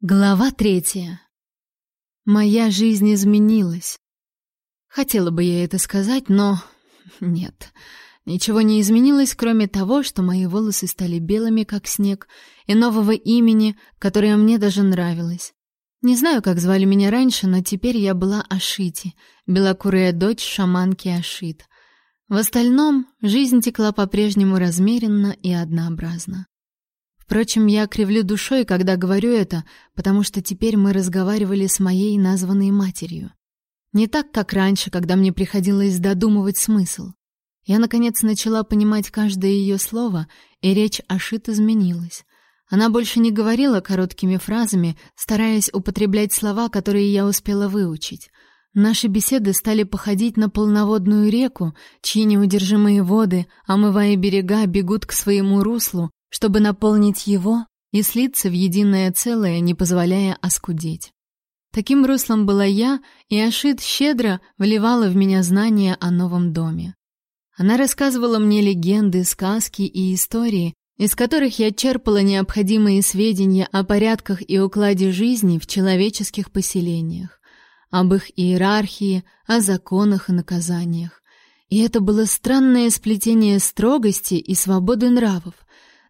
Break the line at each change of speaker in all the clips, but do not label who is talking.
Глава третья. Моя жизнь изменилась. Хотела бы я это сказать, но нет. Ничего не изменилось, кроме того, что мои волосы стали белыми, как снег, и нового имени, которое мне даже нравилось. Не знаю, как звали меня раньше, но теперь я была Ашити, белокурая дочь шаманки Ашит. В остальном жизнь текла по-прежнему размеренно и однообразно. Впрочем, я кривлю душой, когда говорю это, потому что теперь мы разговаривали с моей названной матерью. Не так, как раньше, когда мне приходилось додумывать смысл. Я, наконец, начала понимать каждое ее слово, и речь Ашит изменилась. Она больше не говорила короткими фразами, стараясь употреблять слова, которые я успела выучить. Наши беседы стали походить на полноводную реку, чьи неудержимые воды, омывая берега, бегут к своему руслу, чтобы наполнить его и слиться в единое целое, не позволяя оскудеть. Таким руслом была я, и Ашит щедро вливала в меня знания о новом доме. Она рассказывала мне легенды, сказки и истории, из которых я черпала необходимые сведения о порядках и укладе жизни в человеческих поселениях, об их иерархии, о законах и наказаниях. И это было странное сплетение строгости и свободы нравов,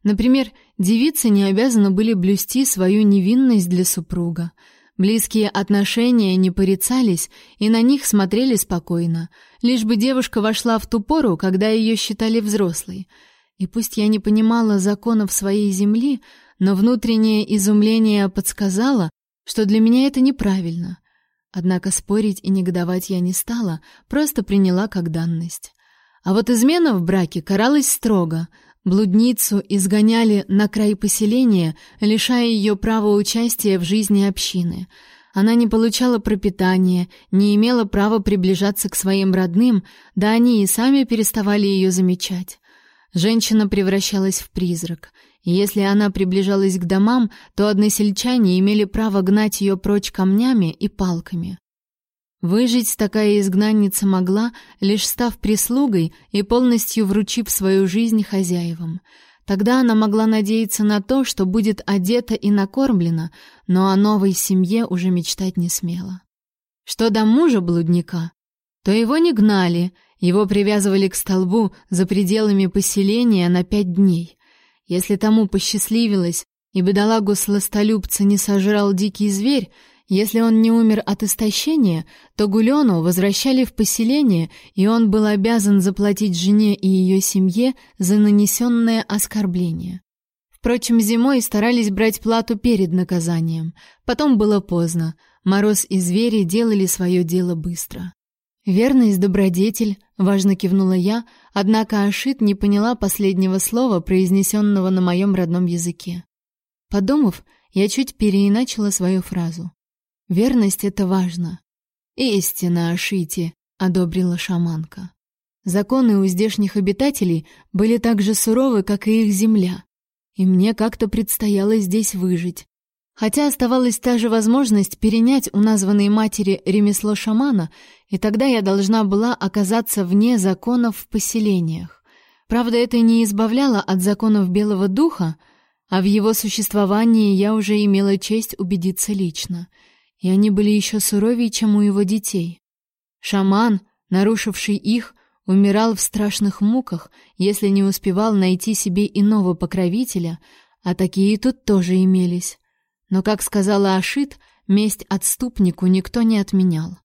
Например, девицы не обязаны были блюсти свою невинность для супруга. Близкие отношения не порицались, и на них смотрели спокойно, лишь бы девушка вошла в ту пору, когда ее считали взрослой. И пусть я не понимала законов своей земли, но внутреннее изумление подсказало, что для меня это неправильно. Однако спорить и негодовать я не стала, просто приняла как данность. А вот измена в браке каралась строго — Блудницу изгоняли на край поселения, лишая ее права участия в жизни общины. Она не получала пропитания, не имела права приближаться к своим родным, да они и сами переставали ее замечать. Женщина превращалась в призрак. Если она приближалась к домам, то односельчане имели право гнать ее прочь камнями и палками. Выжить такая изгнанница могла, лишь став прислугой и полностью вручив свою жизнь хозяевам. Тогда она могла надеяться на то, что будет одета и накормлена, но о новой семье уже мечтать не смела. Что до мужа блудника, то его не гнали, его привязывали к столбу за пределами поселения на пять дней. Если тому посчастливилось, и бедолагу сластолюбца не сожрал дикий зверь, если он не умер от истощения, то Гулену возвращали в поселение, и он был обязан заплатить жене и ее семье за нанесенное оскорбление. Впрочем, зимой старались брать плату перед наказанием. Потом было поздно. Мороз и звери делали свое дело быстро. «Верность, добродетель», — важно кивнула я, однако Ашит не поняла последнего слова, произнесенного на моем родном языке. Подумав, я чуть переиначила свою фразу. Верность — это важно. Истина, Ашити, — одобрила шаманка. Законы у здешних обитателей были так же суровы, как и их земля. И мне как-то предстояло здесь выжить. Хотя оставалась та же возможность перенять у названной матери ремесло шамана, и тогда я должна была оказаться вне законов в поселениях. Правда, это не избавляло от законов Белого Духа, а в его существовании я уже имела честь убедиться лично — и они были еще суровее, чем у его детей. Шаман, нарушивший их, умирал в страшных муках, если не успевал найти себе иного покровителя, а такие тут тоже имелись. Но, как сказала Ашит, месть отступнику никто не отменял.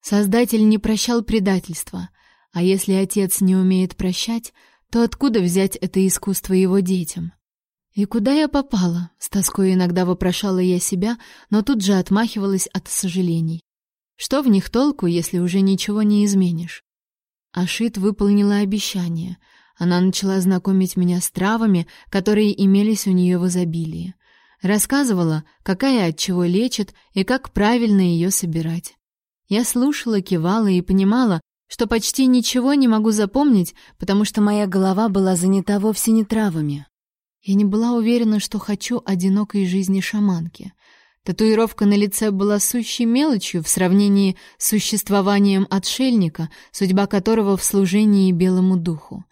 Создатель не прощал предательства, а если отец не умеет прощать, то откуда взять это искусство его детям? «И куда я попала?» — с тоской иногда вопрошала я себя, но тут же отмахивалась от сожалений. Что в них толку, если уже ничего не изменишь? Ашит выполнила обещание. Она начала знакомить меня с травами, которые имелись у нее в изобилии. Рассказывала, какая от чего лечит и как правильно ее собирать. Я слушала, кивала и понимала, что почти ничего не могу запомнить, потому что моя голова была занята вовсе не травами. Я не была уверена, что хочу одинокой жизни шаманки. Татуировка на лице была сущей мелочью в сравнении с существованием отшельника, судьба которого в служении белому духу.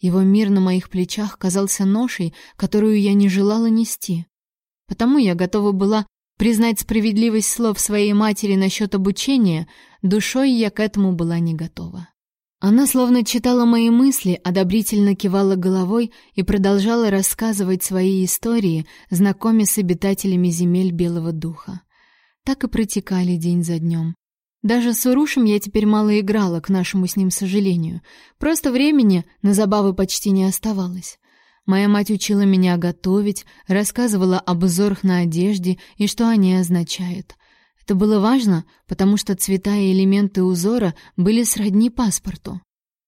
Его мир на моих плечах казался ношей, которую я не желала нести. Потому я готова была Признать справедливость слов своей матери насчет обучения, душой я к этому была не готова. Она словно читала мои мысли, одобрительно кивала головой и продолжала рассказывать свои истории, знакомясь с обитателями земель Белого Духа. Так и протекали день за днем. Даже с Урушем я теперь мало играла, к нашему с ним сожалению. Просто времени на забавы почти не оставалось. Моя мать учила меня готовить, рассказывала об узорах на одежде и что они означают. Это было важно, потому что цвета и элементы узора были сродни паспорту.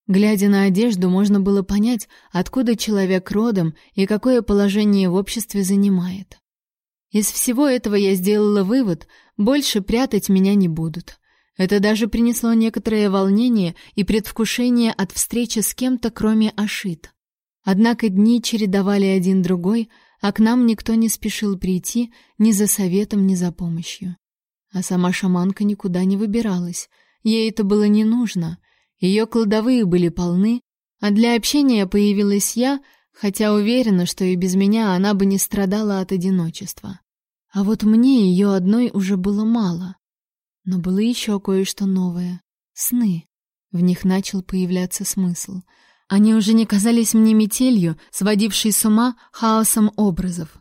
Глядя на одежду, можно было понять, откуда человек родом и какое положение в обществе занимает. Из всего этого я сделала вывод, больше прятать меня не будут. Это даже принесло некоторое волнение и предвкушение от встречи с кем-то, кроме Ашит. Однако дни чередовали один другой, а к нам никто не спешил прийти ни за советом, ни за помощью. А сама шаманка никуда не выбиралась. Ей это было не нужно. Ее кладовые были полны, а для общения появилась я, хотя уверена, что и без меня она бы не страдала от одиночества. А вот мне ее одной уже было мало. Но было еще кое-что новое. Сны. В них начал появляться смысл. Они уже не казались мне метелью, сводившей с ума хаосом образов.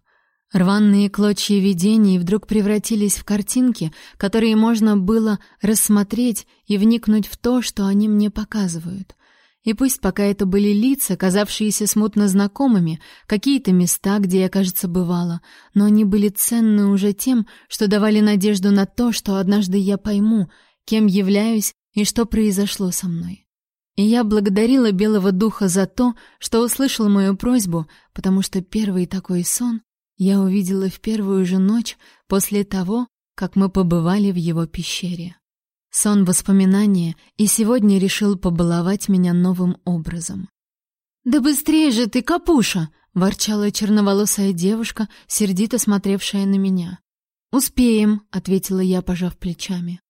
Рваные клочья видений вдруг превратились в картинки, которые можно было рассмотреть и вникнуть в то, что они мне показывают. И пусть пока это были лица, казавшиеся смутно знакомыми, какие-то места, где я, кажется, бывала, но они были ценны уже тем, что давали надежду на то, что однажды я пойму, кем являюсь и что произошло со мной. И я благодарила Белого Духа за то, что услышал мою просьбу, потому что первый такой сон я увидела в первую же ночь после того, как мы побывали в его пещере. Сон воспоминания, и сегодня решил побаловать меня новым образом. «Да быстрее же ты, капуша!» — ворчала черноволосая девушка, сердито смотревшая на меня. «Успеем», — ответила я, пожав плечами.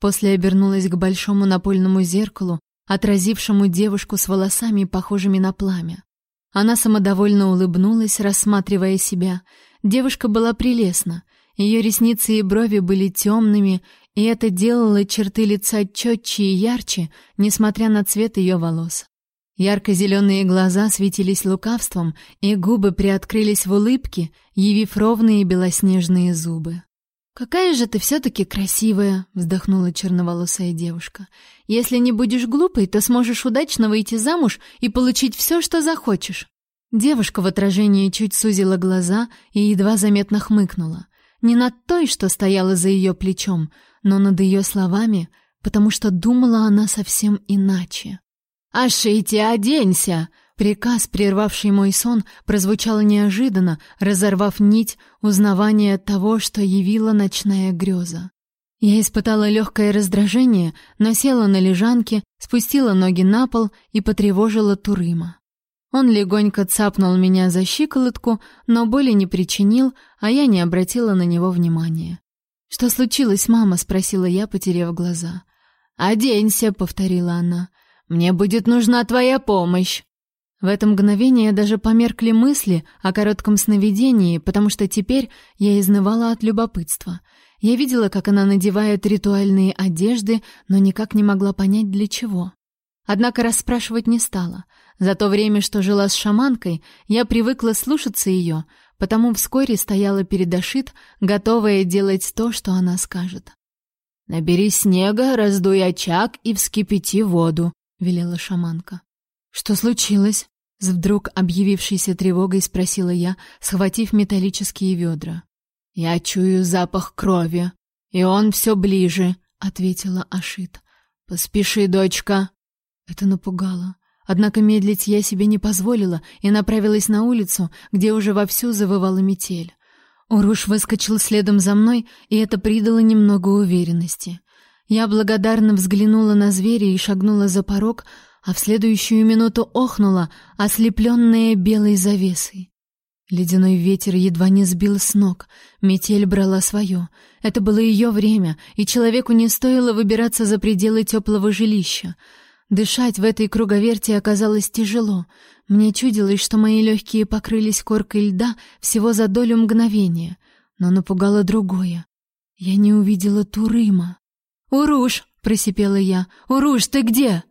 После обернулась к большому напольному зеркалу, отразившему девушку с волосами, похожими на пламя. Она самодовольно улыбнулась, рассматривая себя. Девушка была прелестна. Ее ресницы и брови были темными, и это делало черты лица четче и ярче, несмотря на цвет ее волос. Ярко-зеленые глаза светились лукавством, и губы приоткрылись в улыбке, явив ровные белоснежные зубы. «Какая же ты все-таки красивая!» — вздохнула черноволосая девушка. «Если не будешь глупой, то сможешь удачно выйти замуж и получить все, что захочешь». Девушка в отражении чуть сузила глаза и едва заметно хмыкнула. Не над той, что стояла за ее плечом, но над ее словами, потому что думала она совсем иначе. «Ашите, оденься!» Приказ, прервавший мой сон, прозвучал неожиданно, разорвав нить узнавания того, что явила ночная греза. Я испытала легкое раздражение, но села на лежанке, спустила ноги на пол и потревожила Турыма. Он легонько цапнул меня за щиколотку, но боли не причинил, а я не обратила на него внимания. «Что случилось, мама?» — спросила я, потеряв глаза. «Оденься», — повторила она. «Мне будет нужна твоя помощь». В это мгновение даже померкли мысли о коротком сновидении, потому что теперь я изнывала от любопытства. Я видела, как она надевает ритуальные одежды, но никак не могла понять для чего. Однако расспрашивать не стала. За то время, что жила с шаманкой, я привыкла слушаться ее, потому вскоре стояла перед Ашит, готовая делать то, что она скажет. «Набери снега, раздуй очаг и вскипяти воду», — велела шаманка. «Что случилось?» С вдруг объявившейся тревогой спросила я, схватив металлические ведра. «Я чую запах крови, и он все ближе», — ответила Ашит. «Поспеши, дочка». Это напугало. Однако медлить я себе не позволила и направилась на улицу, где уже вовсю завывала метель. Уруш выскочил следом за мной, и это придало немного уверенности. Я благодарно взглянула на зверя и шагнула за порог, а в следующую минуту охнула, ослепленная белой завесой. Ледяной ветер едва не сбил с ног, метель брала свое. Это было ее время, и человеку не стоило выбираться за пределы теплого жилища. Дышать в этой круговерти оказалось тяжело. Мне чудилось, что мои легкие покрылись коркой льда всего за долю мгновения. Но напугало другое. Я не увидела Турыма. «Уруш!» — просипела я. «Уруш, ты где?»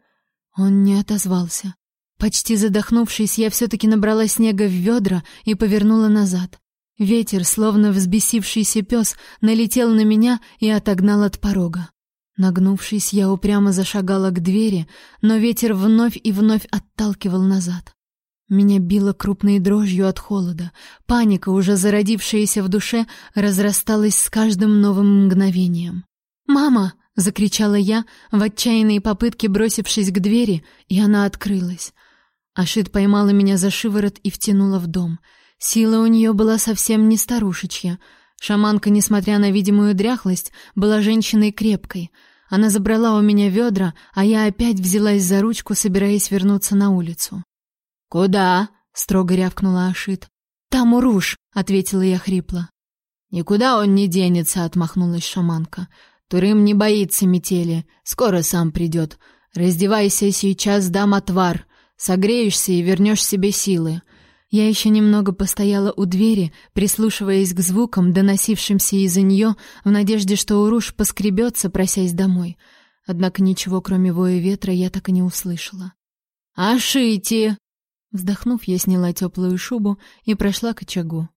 Он не отозвался. Почти задохнувшись, я все-таки набрала снега в ведра и повернула назад. Ветер, словно взбесившийся пес, налетел на меня и отогнал от порога. Нагнувшись, я упрямо зашагала к двери, но ветер вновь и вновь отталкивал назад. Меня било крупной дрожью от холода. Паника, уже зародившаяся в душе, разрасталась с каждым новым мгновением. «Мама!» — закричала я, в отчаянной попытке бросившись к двери, и она открылась. Ашит поймала меня за шиворот и втянула в дом. Сила у нее была совсем не старушечья. Шаманка, несмотря на видимую дряхлость, была женщиной крепкой. Она забрала у меня ведра, а я опять взялась за ручку, собираясь вернуться на улицу. «Куда?» — строго рявкнула Ашит. «Там Уруш», — ответила я хрипло. «Никуда он не денется», — отмахнулась шаманка. «Турым не боится метели, скоро сам придет. Раздевайся сейчас, дам отвар. Согреешься и вернешь себе силы». Я еще немного постояла у двери, прислушиваясь к звукам, доносившимся из-за нее, в надежде, что Уруш поскребется, просясь домой. Однако ничего, кроме воя ветра, я так и не услышала. «Ашити!» Вздохнув, я сняла теплую шубу и прошла к очагу.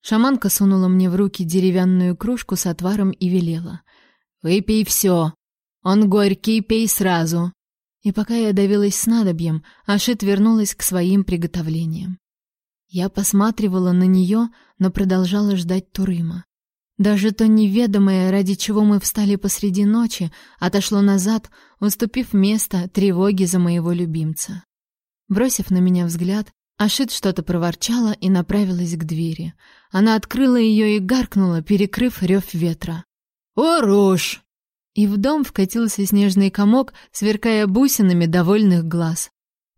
Шаманка сунула мне в руки деревянную кружку с отваром и велела. «Выпей все. Он горький, пей сразу». И пока я давилась снадобьем, Ашит вернулась к своим приготовлениям. Я посматривала на нее, но продолжала ждать Турыма. Даже то неведомое, ради чего мы встали посреди ночи, отошло назад, уступив место тревоге за моего любимца. Бросив на меня взгляд, Ашит что-то проворчала и направилась к двери. Она открыла ее и гаркнула, перекрыв рев ветра. «Уруш!» И в дом вкатился снежный комок, сверкая бусинами довольных глаз.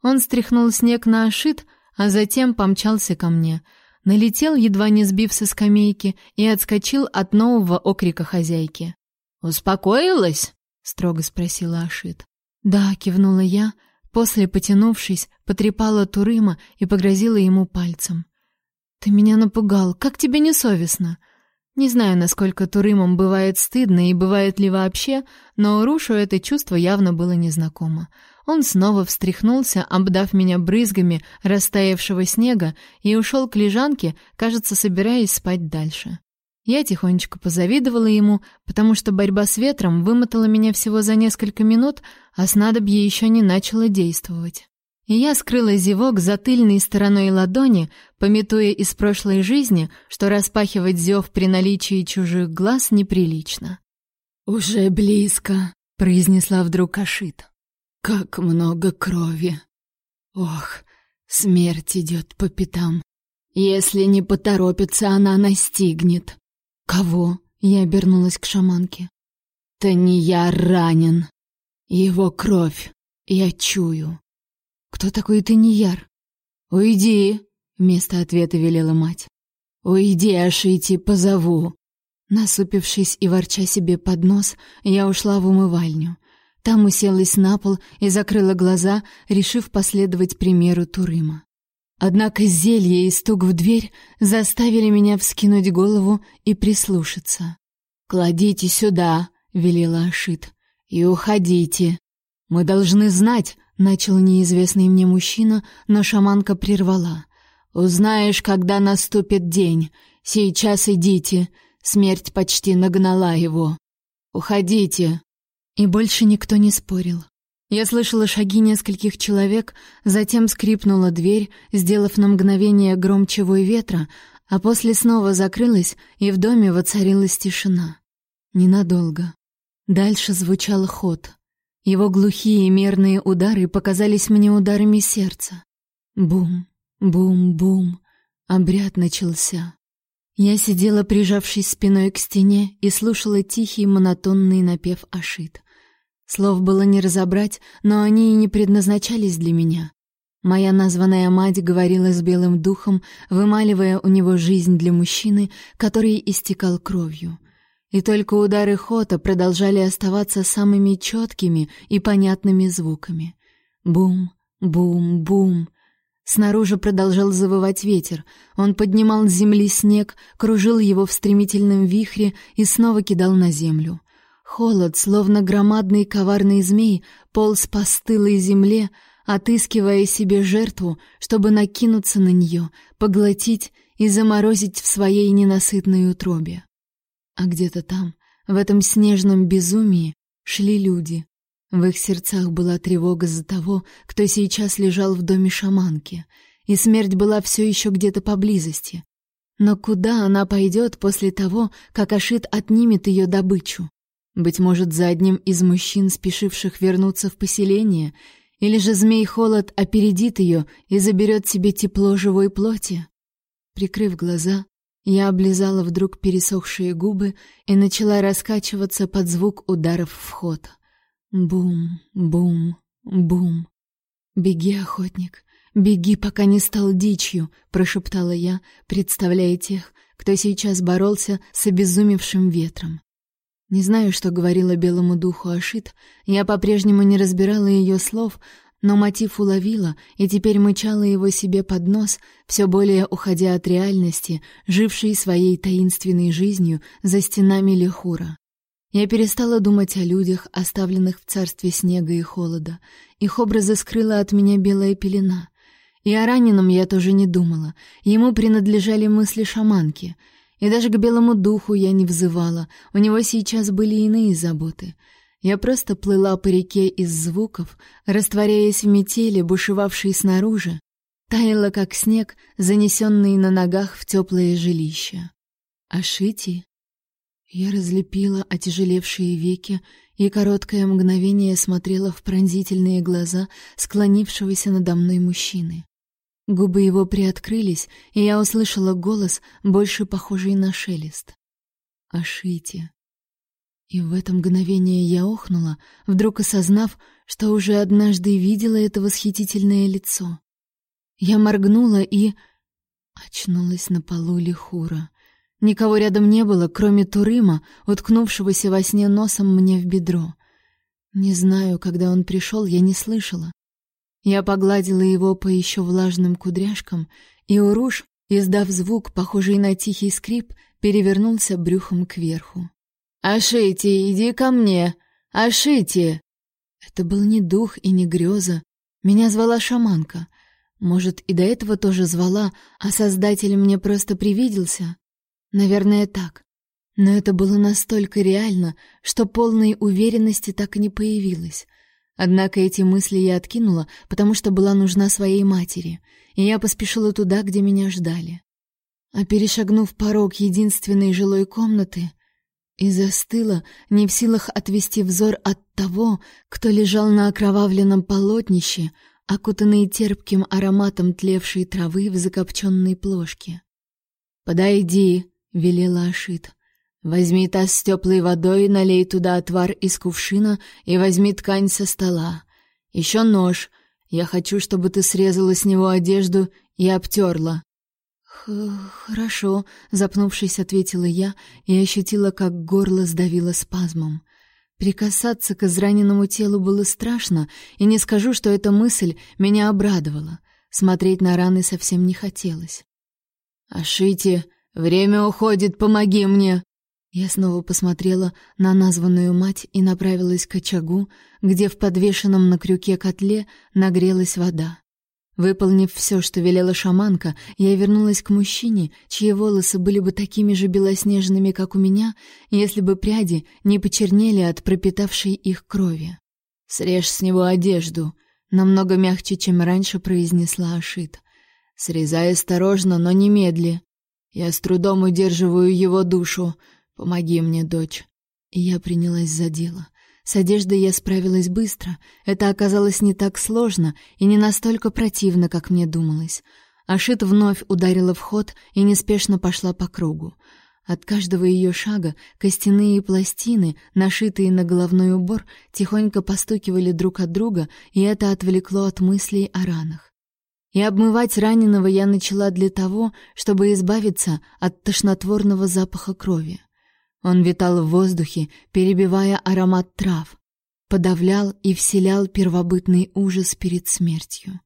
Он стряхнул снег на Ашит, а затем помчался ко мне. Налетел, едва не сбив со скамейки, и отскочил от нового окрика хозяйки. «Успокоилась?» — строго спросила Ашит. «Да», — кивнула я, После, потянувшись, потрепала Турыма и погрозила ему пальцем. «Ты меня напугал, как тебе не совестно?» Не знаю, насколько Турымам бывает стыдно и бывает ли вообще, но Рушу это чувство явно было незнакомо. Он снова встряхнулся, обдав меня брызгами растаявшего снега, и ушел к лежанке, кажется, собираясь спать дальше. Я тихонечко позавидовала ему, потому что борьба с ветром вымотала меня всего за несколько минут, а снадобье еще не начало действовать. И я скрыла зевок за тыльной стороной ладони, пометуя из прошлой жизни, что распахивать зев при наличии чужих глаз неприлично. «Уже близко», — произнесла вдруг Ашит. «Как много крови! Ох, смерть идет по пятам. Если не поторопится, она настигнет. «Кого?» — я обернулась к шаманке. «Да не я ранен. Его кровь. Я чую». «Кто такой Таньяр?» «Уйди!» — вместо ответа велела мать. «Уйди, Ашити, позову!» Насупившись и ворча себе под нос, я ушла в умывальню. Там уселась на пол и закрыла глаза, решив последовать примеру Турыма. Однако зелье и стук в дверь заставили меня вскинуть голову и прислушаться. «Кладите сюда», — велела Ашит, — «и уходите. Мы должны знать», — начал неизвестный мне мужчина, но шаманка прервала. «Узнаешь, когда наступит день. Сейчас идите. Смерть почти нагнала его. Уходите». И больше никто не спорил. Я слышала шаги нескольких человек, затем скрипнула дверь, сделав на мгновение громче ветра, а после снова закрылась, и в доме воцарилась тишина. Ненадолго. Дальше звучал ход. Его глухие мерные удары показались мне ударами сердца. Бум, бум, бум. Обряд начался. Я сидела, прижавшись спиной к стене, и слушала тихий монотонный напев Ашит. Слов было не разобрать, но они и не предназначались для меня. Моя названная мать говорила с белым духом, вымаливая у него жизнь для мужчины, который истекал кровью. И только удары хота продолжали оставаться самыми четкими и понятными звуками. Бум, бум, бум. Снаружи продолжал завывать ветер. Он поднимал с земли снег, кружил его в стремительном вихре и снова кидал на землю. Холод, словно громадный коварный змей, полз по стылой земле, отыскивая себе жертву, чтобы накинуться на нее, поглотить и заморозить в своей ненасытной утробе. А где-то там, в этом снежном безумии, шли люди, в их сердцах была тревога за того, кто сейчас лежал в доме шаманки, и смерть была все еще где-то поблизости. Но куда она пойдет после того, как Ашит отнимет ее добычу? Быть может, за одним из мужчин, спешивших вернуться в поселение, или же змей-холод опередит ее и заберет себе тепло живой плоти? Прикрыв глаза, я облизала вдруг пересохшие губы и начала раскачиваться под звук ударов в вход — Бум, бум, бум. Беги, охотник, беги, пока не стал дичью, прошептала я, представляя тех, кто сейчас боролся с обезумевшим ветром. Не знаю, что говорила белому духу Ашит, я по-прежнему не разбирала ее слов, но мотив уловила и теперь мычала его себе под нос, все более уходя от реальности, жившей своей таинственной жизнью за стенами Лехура. Я перестала думать о людях, оставленных в царстве снега и холода. Их образы скрыла от меня белая пелена. И о раненом я тоже не думала. Ему принадлежали мысли шаманки. И даже к белому духу я не взывала. У него сейчас были иные заботы. Я просто плыла по реке из звуков, растворяясь в метели, бушевавшей снаружи, таяла как снег, занесенный на ногах в теплое жилище. А Шити я разлепила отяжелевшие веки и короткое мгновение смотрела в пронзительные глаза склонившегося надо мной мужчины. Губы его приоткрылись, и я услышала голос, больше похожий на шелест. «Ошите». И в это мгновение я охнула, вдруг осознав, что уже однажды видела это восхитительное лицо. Я моргнула и... Очнулась на полу лихура. Никого рядом не было, кроме Турыма, уткнувшегося во сне носом мне в бедро. Не знаю, когда он пришел, я не слышала. Я погладила его по еще влажным кудряшкам, и Уруш, издав звук, похожий на тихий скрип, перевернулся брюхом кверху. «Ашити, иди ко мне! Ашити!» Это был не дух и не греза. Меня звала шаманка. Может, и до этого тоже звала, а Создатель мне просто привиделся? Наверное, так. Но это было настолько реально, что полной уверенности так и не появилось. Однако эти мысли я откинула, потому что была нужна своей матери, и я поспешила туда, где меня ждали. А перешагнув порог единственной жилой комнаты, и застыла, не в силах отвести взор от того, кто лежал на окровавленном полотнище, окутанный терпким ароматом тлевшей травы в закопченной плошке. «Подойди», велела Ашит. Возьми таз с теплой водой, налей туда отвар из кувшина и возьми ткань со стола. Еще нож. Я хочу, чтобы ты срезала с него одежду и обтерла. «Хорошо», — запнувшись, ответила я и ощутила, как горло сдавило спазмом. Прикасаться к израненному телу было страшно, и не скажу, что эта мысль меня обрадовала. Смотреть на раны совсем не хотелось. «Ашите, Время уходит, помоги мне. Я снова посмотрела на названную мать и направилась к очагу, где в подвешенном на крюке котле нагрелась вода. Выполнив все, что велела шаманка, я вернулась к мужчине, чьи волосы были бы такими же белоснежными, как у меня, если бы пряди не почернели от пропитавшей их крови. «Срежь с него одежду», — намного мягче, чем раньше произнесла Ашит. «Срезай осторожно, но немедли. Я с трудом удерживаю его душу. Помоги мне, дочь. И я принялась за дело. С одеждой я справилась быстро. Это оказалось не так сложно и не настолько противно, как мне думалось. Ашит вновь ударила в ход и неспешно пошла по кругу. От каждого ее шага костяные пластины, нашитые на головной убор, тихонько постукивали друг от друга, и это отвлекло от мыслей о ранах. И обмывать раненого я начала для того, чтобы избавиться от тошнотворного запаха крови. Он витал в воздухе, перебивая аромат трав, подавлял и вселял первобытный ужас перед смертью.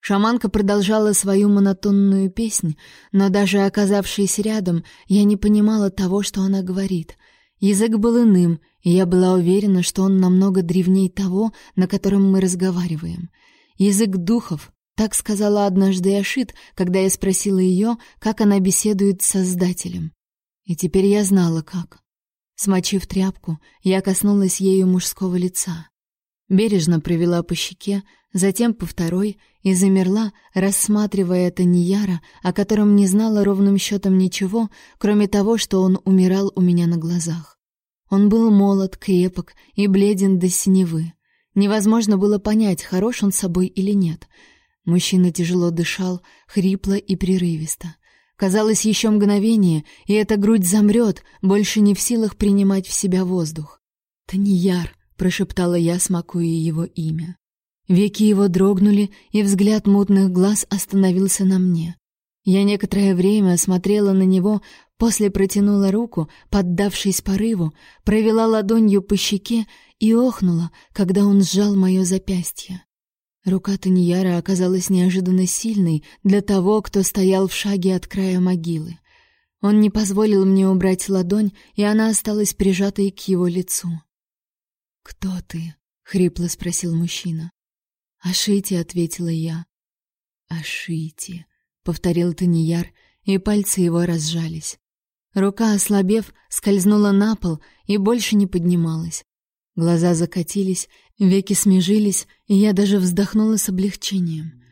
Шаманка продолжала свою монотонную песнь, но даже оказавшись рядом, я не понимала того, что она говорит. Язык был иным, и я была уверена, что он намного древней того, на котором мы разговариваем. Язык духов, так сказала однажды Ашит, когда я спросила ее, как она беседует с Создателем. И теперь я знала, как. Смочив тряпку, я коснулась ею мужского лица. Бережно провела по щеке, затем по второй и замерла, рассматривая Таньяра, о котором не знала ровным счетом ничего, кроме того, что он умирал у меня на глазах. Он был молод, крепок и бледен до синевы. Невозможно было понять, хорош он собой или нет. Мужчина тяжело дышал, хрипло и прерывисто. Казалось, еще мгновение, и эта грудь замрет, больше не в силах принимать в себя воздух. «Таньяр!» — прошептала я, смакуя его имя. Веки его дрогнули, и взгляд мутных глаз остановился на мне. Я некоторое время смотрела на него, после протянула руку, поддавшись порыву, провела ладонью по щеке и охнула, когда он сжал мое запястье. Рука Таньяра оказалась неожиданно сильной для того, кто стоял в шаге от края могилы. Он не позволил мне убрать ладонь, и она осталась прижатой к его лицу. «Кто ты?» — хрипло спросил мужчина. «Ашити», — ответила я. «Ашити», — повторил Таньяр, и пальцы его разжались. Рука, ослабев, скользнула на пол и больше не поднималась. Глаза закатились, веки смежились, и я даже вздохнула с облегчением.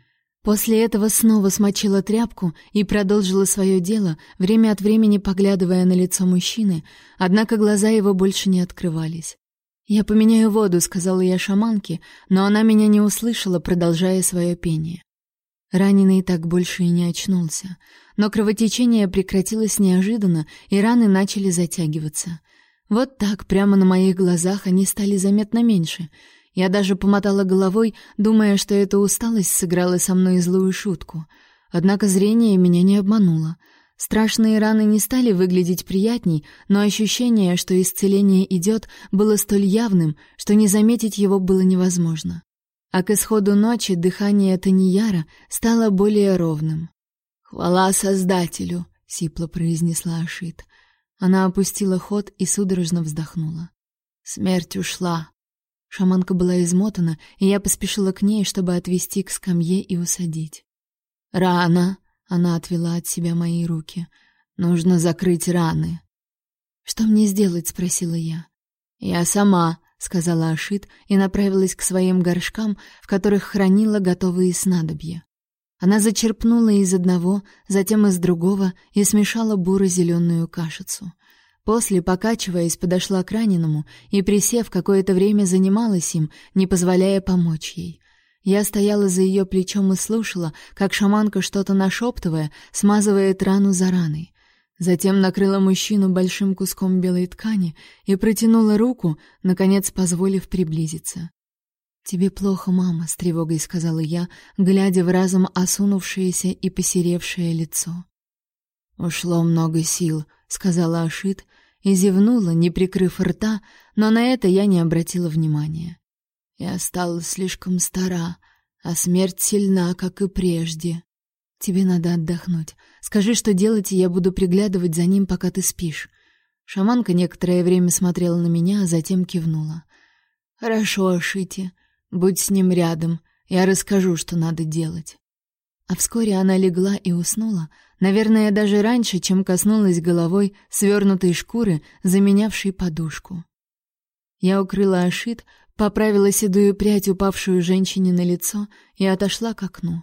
После этого снова смочила тряпку и продолжила свое дело, время от времени поглядывая на лицо мужчины, однако глаза его больше не открывались. «Я поменяю воду», — сказала я шаманке, но она меня не услышала, продолжая свое пение. Раненый так больше и не очнулся, но кровотечение прекратилось неожиданно, и раны начали затягиваться. Вот так, прямо на моих глазах, они стали заметно меньше. Я даже помотала головой, думая, что эта усталость сыграла со мной злую шутку. Однако зрение меня не обмануло — Страшные раны не стали выглядеть приятней, но ощущение, что исцеление идет, было столь явным, что не заметить его было невозможно. А к исходу ночи дыхание Таньяра стало более ровным. «Хвала Создателю!» — сипло произнесла Ашит. Она опустила ход и судорожно вздохнула. «Смерть ушла!» Шаманка была измотана, и я поспешила к ней, чтобы отвести к скамье и усадить. «Рано!» Она отвела от себя мои руки. Нужно закрыть раны. Что мне сделать, спросила я. Я сама, сказала Ашит и направилась к своим горшкам, в которых хранила готовые снадобья. Она зачерпнула из одного, затем из другого и смешала буро-зеленую кашицу. После, покачиваясь, подошла к раненому и, присев, какое-то время занималась им, не позволяя помочь ей. Я стояла за ее плечом и слушала, как шаманка что-то нашептывая, смазывает рану за раной. Затем накрыла мужчину большим куском белой ткани и протянула руку, наконец позволив приблизиться. «Тебе плохо, мама», — с тревогой сказала я, глядя в разом осунувшееся и посеревшее лицо. «Ушло много сил», — сказала Ашит и зевнула, не прикрыв рта, но на это я не обратила внимания. Я стала слишком стара, а смерть сильна, как и прежде. Тебе надо отдохнуть. Скажи, что делать, и я буду приглядывать за ним, пока ты спишь. Шаманка некоторое время смотрела на меня, а затем кивнула. Хорошо, Ашити. Будь с ним рядом. Я расскажу, что надо делать. А вскоре она легла и уснула, наверное, даже раньше, чем коснулась головой свернутой шкуры, заменявшей подушку. Я укрыла Ашит, Поправила седую прядь, упавшую женщине на лицо, и отошла к окну.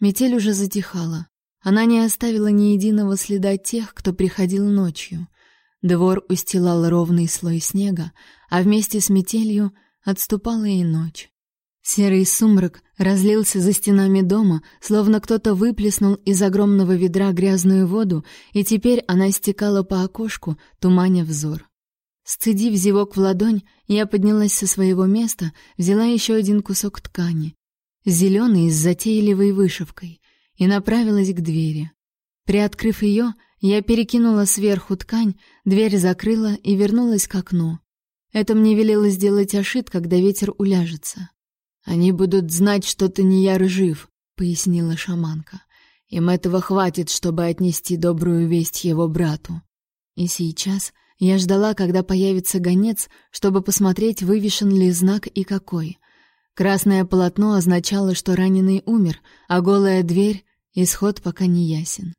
Метель уже затихала. Она не оставила ни единого следа тех, кто приходил ночью. Двор устилал ровный слой снега, а вместе с метелью отступала и ночь. Серый сумрак разлился за стенами дома, словно кто-то выплеснул из огромного ведра грязную воду, и теперь она стекала по окошку, туманя взор. Сцедив зевок в ладонь, я поднялась со своего места, взяла еще один кусок ткани, зеленый с затейливой вышивкой, и направилась к двери. Приоткрыв ее, я перекинула сверху ткань, дверь закрыла и вернулась к окну. Это мне велело сделать Ашит, когда ветер уляжется. Они будут знать, что ты не яр жив, — пояснила шаманка. «Им этого хватит, чтобы отнести добрую весть его брату». И сейчас я ждала, когда появится гонец, чтобы посмотреть, вывешен ли знак и какой. Красное полотно означало, что раненый умер, а голая дверь — исход пока не ясен.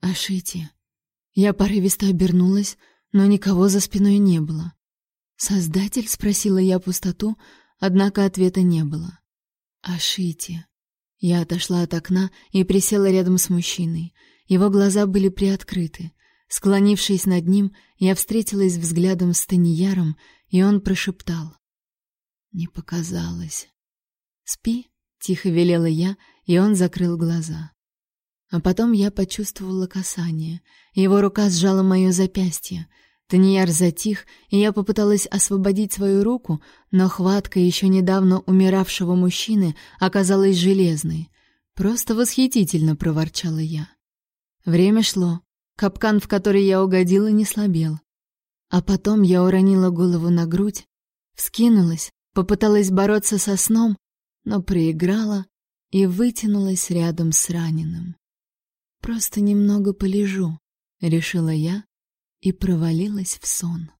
«Ашити». Я порывисто обернулась, но никого за спиной не было. «Создатель?» — спросила я пустоту, однако ответа не было. «Ашити». Я отошла от окна и присела рядом с мужчиной. Его глаза были приоткрыты. Склонившись над ним, я встретилась взглядом с Таньяром, и он прошептал. «Не показалось». «Спи», — тихо велела я, и он закрыл глаза. А потом я почувствовала касание. Его рука сжала мое запястье. Таньяр затих, и я попыталась освободить свою руку, но хватка еще недавно умиравшего мужчины оказалась железной. «Просто восхитительно!» — проворчала я. Время шло. Капкан, в который я угодила, не слабел. А потом я уронила голову на грудь, вскинулась, попыталась бороться со сном, но проиграла и вытянулась рядом с раненым. Просто немного полежу, решила я и провалилась в сон.